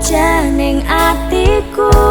hujan ning atiku.